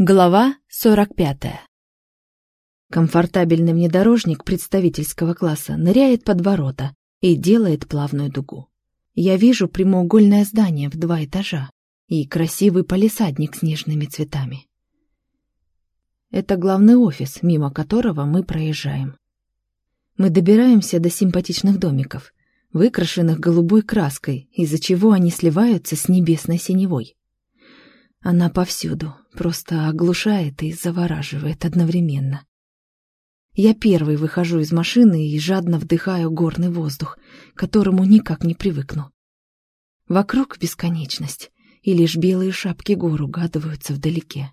Глава 45. Комфортабельный внедорожник представительского класса ныряет под ворота и делает плавную дугу. Я вижу прямоугольное здание в два этажа и красивый палисадник с нежными цветами. Это главный офис, мимо которого мы проезжаем. Мы добираемся до симпатичных домиков, выкрашенных голубой краской, из-за чего они сливаются с небесной синевой. Она повсюду, просто оглушает и завораживает одновременно. Я первый выхожу из машины и жадно вдыхаю горный воздух, к которому никак не привыкну. Вокруг бесконечность, и лишь белые шапки гор угадываются вдалеке.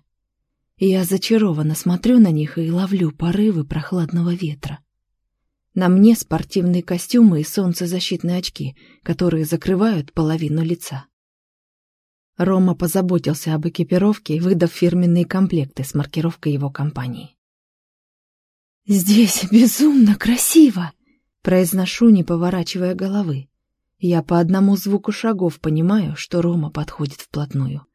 Я зачарованно смотрю на них и ловлю порывы прохладного ветра. На мне спортивные костюмы и солнцезащитные очки, которые закрывают половину лица. Рома позаботился об экипировке, выдав фирменные комплекты с маркировкой его компании. «Здесь безумно красиво!» — произношу, не поворачивая головы. Я по одному звуку шагов понимаю, что Рома подходит вплотную.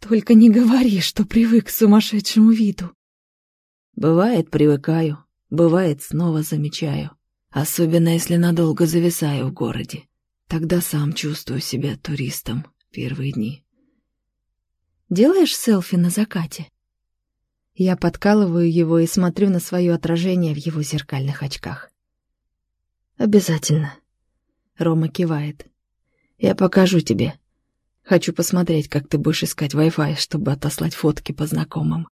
«Только не говори, что привык к сумасшедшему виду!» «Бывает, привыкаю, бывает, снова замечаю. Особенно, если надолго зависаю в городе. Тогда сам чувствую себя туристом первые дни. Делаешь селфи на закате?» Я подкалываю его и смотрю на свое отражение в его зеркальных очках. «Обязательно». Рома кивает. «Я покажу тебе. Хочу посмотреть, как ты будешь искать Wi-Fi, чтобы отослать фотки по знакомым».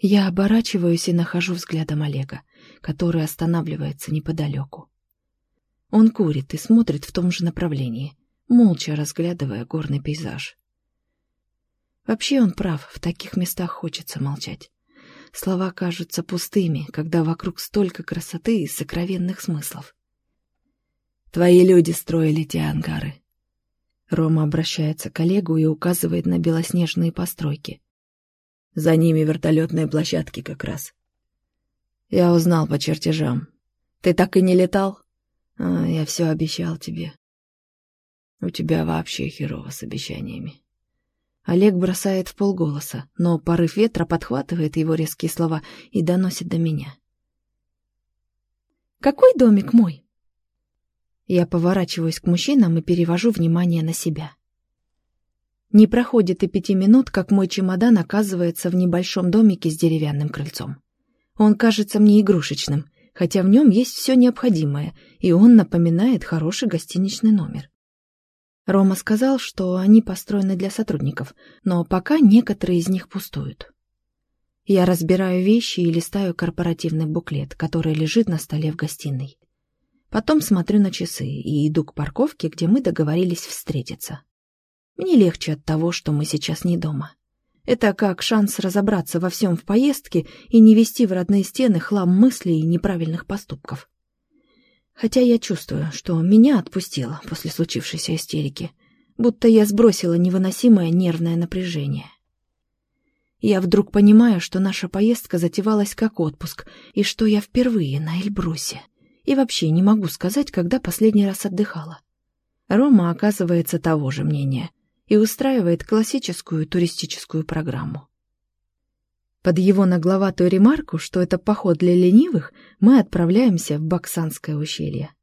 Я оборачиваюсь и нахожу взглядом Олега, который останавливается неподалеку. Он курит и смотрит в том же направлении, молча разглядывая горный пейзаж. Вообще он прав, в таких местах хочется молчать. Слова кажутся пустыми, когда вокруг столько красоты и сокровенных смыслов. «Твои люди строили те ангары». Рома обращается к Олегу и указывает на белоснежные постройки. За ними вертолетные площадки как раз. Я узнал по чертежам. Ты так и не летал? А, я все обещал тебе. У тебя вообще херово с обещаниями. Олег бросает в полголоса, но порыв ветра подхватывает его резкие слова и доносит до меня. «Какой домик мой?» Я поворачиваюсь к мужчинам и перевожу внимание на себя. Не проходит и пяти минут, как мой чемодан оказывается в небольшом домике с деревянным крыльцом. Он кажется мне игрушечным, хотя в нем есть все необходимое, и он напоминает хороший гостиничный номер. Рома сказал, что они построены для сотрудников, но пока некоторые из них пустуют. Я разбираю вещи и листаю корпоративный буклет, который лежит на столе в гостиной. Потом смотрю на часы и иду к парковке, где мы договорились встретиться. Мне легче от того, что мы сейчас не дома. Это как шанс разобраться во всем в поездке и не вести в родные стены хлам мыслей и неправильных поступков. Хотя я чувствую, что меня отпустило после случившейся истерики, будто я сбросила невыносимое нервное напряжение. Я вдруг понимаю, что наша поездка затевалась как отпуск, и что я впервые на Эльбрусе. И вообще не могу сказать, когда последний раз отдыхала. Рома оказывается того же мнения и устраивает классическую туристическую программу. Под его нагловатую ремарку, что это поход для ленивых, мы отправляемся в Баксанское ущелье.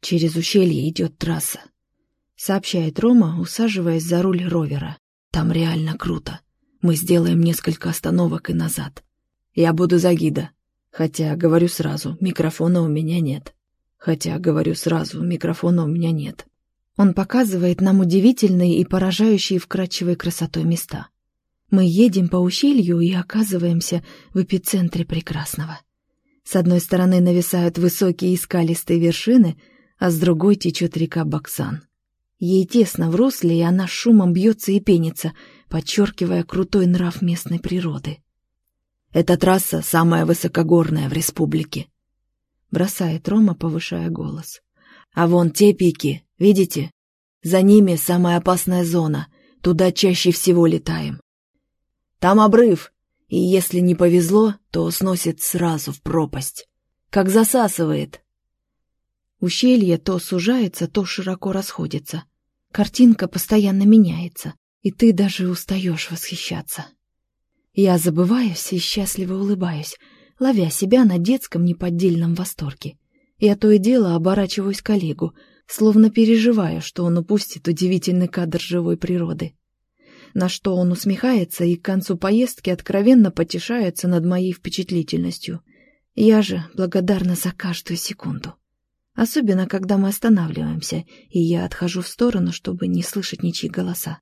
«Через ущелье идет трасса», — сообщает Рома, усаживаясь за руль ровера. «Там реально круто. Мы сделаем несколько остановок и назад. Я буду за гида. Хотя, говорю сразу, микрофона у меня нет. Хотя, говорю сразу, микрофона у меня нет». Он показывает нам удивительные и поражающие вкрадчивой красотой места — мы едем по ущелью и оказываемся в эпицентре прекрасного. С одной стороны нависают высокие и скалистые вершины, а с другой течет река Баксан. Ей тесно в русле, и она шумом бьется и пенится, подчеркивая крутой нрав местной природы. «Эта трасса самая высокогорная в республике», — бросает Рома, повышая голос. «А вон те пики, видите? За ними самая опасная зона, туда чаще всего летаем. Там обрыв, и если не повезло, то сносит сразу в пропасть. Как засасывает. Ущелье то сужается, то широко расходится. Картинка постоянно меняется, и ты даже устаешь восхищаться. Я забываюсь и счастливо улыбаюсь, ловя себя на детском неподдельном восторге. Я то и дело оборачиваюсь к коллегу, словно переживая, что он упустит удивительный кадр живой природы. На что он усмехается и к концу поездки откровенно потешается над моей впечатлительностью. Я же благодарна за каждую секунду. Особенно, когда мы останавливаемся, и я отхожу в сторону, чтобы не слышать ничьи голоса.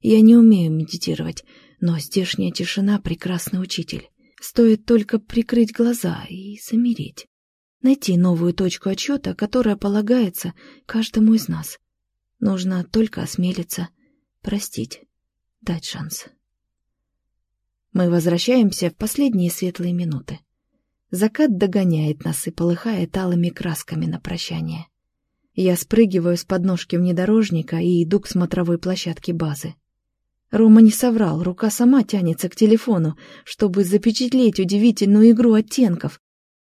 Я не умею медитировать, но здешняя тишина — прекрасный учитель. Стоит только прикрыть глаза и замереть. Найти новую точку отчета, которая полагается каждому из нас. Нужно только осмелиться, простить, дать шанс. Мы возвращаемся в последние светлые минуты. Закат догоняет нас и полыхает алыми красками на прощание. Я спрыгиваю с подножки внедорожника и иду к смотровой площадке базы. Рома не соврал, рука сама тянется к телефону, чтобы запечатлеть удивительную игру оттенков.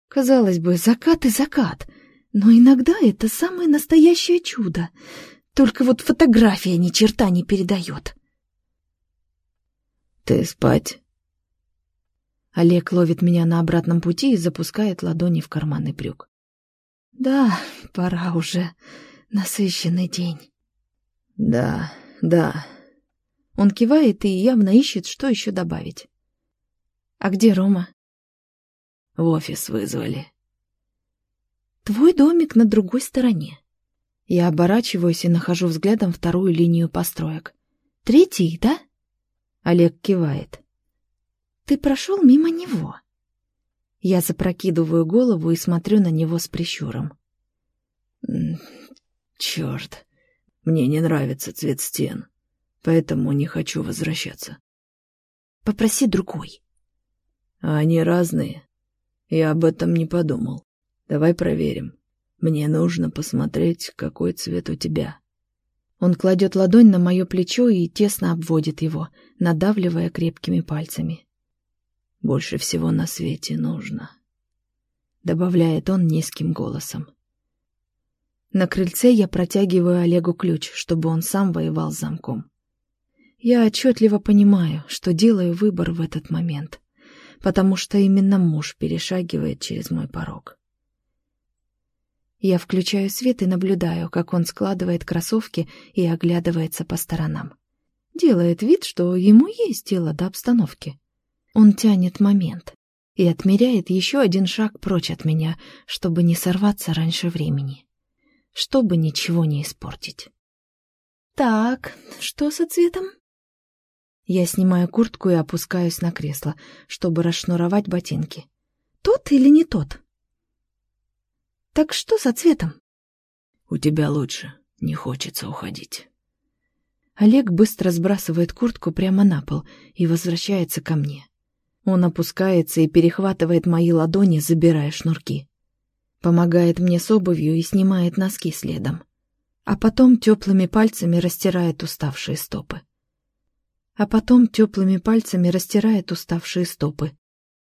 Казалось бы, закат и закат, но иногда это самое настоящее чудо. Только вот фотография ни черта не передает. «Ты спать?» Олег ловит меня на обратном пути и запускает ладони в карманы брюк. «Да, пора уже. Насыщенный день». «Да, да». Он кивает и явно ищет, что еще добавить. «А где Рома?» «В офис вызвали». «Твой домик на другой стороне». Я оборачиваюсь и нахожу взглядом вторую линию построек. «Третий, да?» Олег кивает. Ты прошел мимо него. Я запрокидываю голову и смотрю на него с прищуром. Черт, мне не нравится цвет стен, поэтому не хочу возвращаться. Попроси другой. они разные. Я об этом не подумал. Давай проверим. Мне нужно посмотреть, какой цвет у тебя. Он кладет ладонь на мое плечо и тесно обводит его, надавливая крепкими пальцами больше всего на свете нужно», — добавляет он низким голосом. На крыльце я протягиваю Олегу ключ, чтобы он сам воевал с замком. Я отчетливо понимаю, что делаю выбор в этот момент, потому что именно муж перешагивает через мой порог. Я включаю свет и наблюдаю, как он складывает кроссовки и оглядывается по сторонам. Делает вид, что ему есть дело до обстановки. Он тянет момент и отмеряет еще один шаг прочь от меня, чтобы не сорваться раньше времени, чтобы ничего не испортить. «Так, что со цветом?» Я снимаю куртку и опускаюсь на кресло, чтобы расшнуровать ботинки. «Тот или не тот?» «Так что со цветом?» «У тебя лучше. Не хочется уходить». Олег быстро сбрасывает куртку прямо на пол и возвращается ко мне. Он опускается и перехватывает мои ладони, забирая шнурки. Помогает мне с обувью и снимает носки следом. А потом теплыми пальцами растирает уставшие стопы. А потом теплыми пальцами растирает уставшие стопы.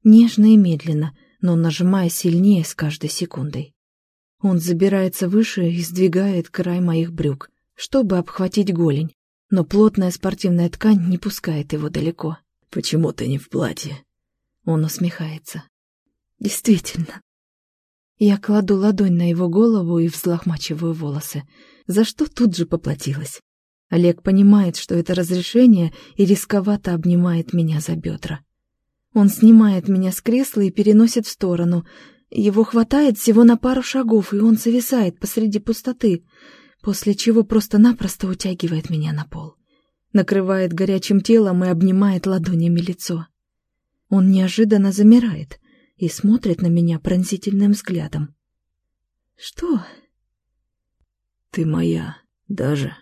Нежно и медленно, но нажимая сильнее с каждой секундой. Он забирается выше и сдвигает край моих брюк, чтобы обхватить голень, но плотная спортивная ткань не пускает его далеко. Почему ты не в платье?» Он усмехается. «Действительно». Я кладу ладонь на его голову и взлохмачиваю волосы, за что тут же поплатилась. Олег понимает, что это разрешение, и рисковато обнимает меня за бедра. Он снимает меня с кресла и переносит в сторону. Его хватает всего на пару шагов, и он зависает посреди пустоты, после чего просто-напросто утягивает меня на пол накрывает горячим телом и обнимает ладонями лицо. Он неожиданно замирает и смотрит на меня пронзительным взглядом. «Что?» «Ты моя, даже».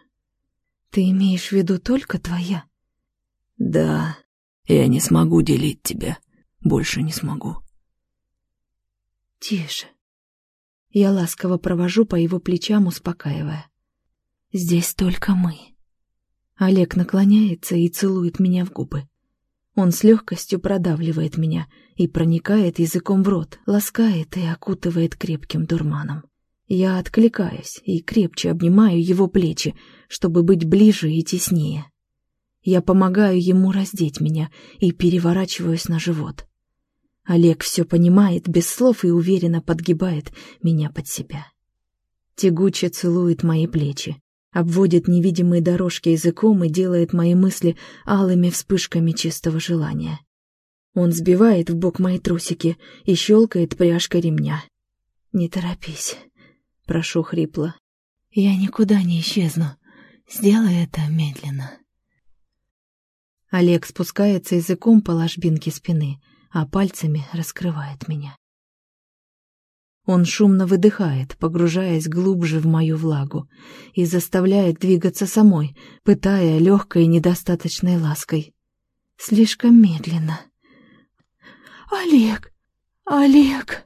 «Ты имеешь в виду только твоя?» «Да, я не смогу делить тебя, больше не смогу». «Тише». Я ласково провожу по его плечам, успокаивая. «Здесь только мы». Олег наклоняется и целует меня в губы. Он с легкостью продавливает меня и проникает языком в рот, ласкает и окутывает крепким дурманом. Я откликаюсь и крепче обнимаю его плечи, чтобы быть ближе и теснее. Я помогаю ему раздеть меня и переворачиваюсь на живот. Олег все понимает без слов и уверенно подгибает меня под себя. Тягуче целует мои плечи, обводит невидимые дорожки языком и делает мои мысли алыми вспышками чистого желания. Он сбивает в бок мои трусики и щелкает пряжкой ремня. «Не торопись», — прошу хрипло. «Я никуда не исчезну. Сделай это медленно». Олег спускается языком по ложбинке спины, а пальцами раскрывает меня. Он шумно выдыхает, погружаясь глубже в мою влагу, и заставляет двигаться самой, пытая легкой недостаточной лаской. Слишком медленно. «Олег! Олег!»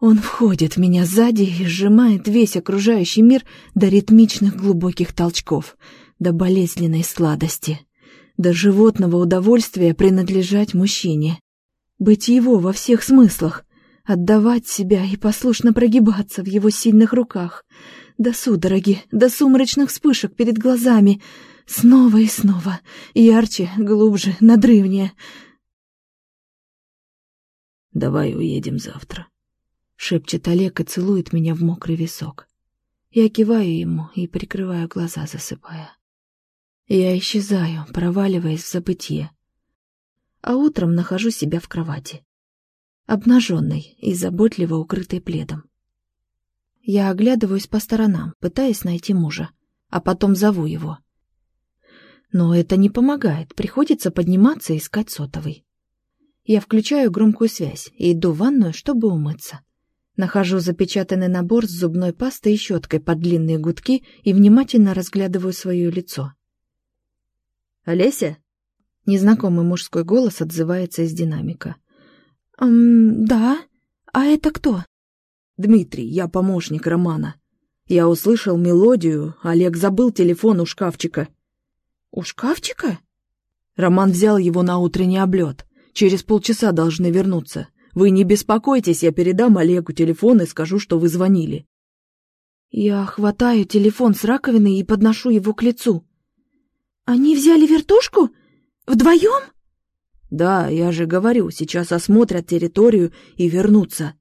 Он входит в меня сзади и сжимает весь окружающий мир до ритмичных глубоких толчков, до болезненной сладости, до животного удовольствия принадлежать мужчине. Быть его во всех смыслах, отдавать себя и послушно прогибаться в его сильных руках, до судороги, до сумрачных вспышек перед глазами, снова и снова, ярче, глубже, надрывнее. «Давай уедем завтра», — шепчет Олег и целует меня в мокрый висок. Я киваю ему и прикрываю глаза, засыпая. Я исчезаю, проваливаясь в забытье. А утром нахожу себя в кровати обнаженной и заботливо укрытой пледом. Я оглядываюсь по сторонам, пытаясь найти мужа, а потом зову его. Но это не помогает, приходится подниматься и искать сотовый. Я включаю громкую связь и иду в ванную, чтобы умыться. Нахожу запечатанный набор с зубной пастой и щеткой под длинные гудки и внимательно разглядываю свое лицо. «Олеся?» Незнакомый мужской голос отзывается из динамика. «Эм, да. А это кто?» «Дмитрий, я помощник Романа. Я услышал мелодию, Олег забыл телефон у шкафчика». «У шкафчика?» Роман взял его на утренний облет. Через полчаса должны вернуться. Вы не беспокойтесь, я передам Олегу телефон и скажу, что вы звонили. Я хватаю телефон с раковины и подношу его к лицу. «Они взяли вертушку? Вдвоем?» «Да, я же говорю, сейчас осмотрят территорию и вернутся».